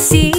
sí.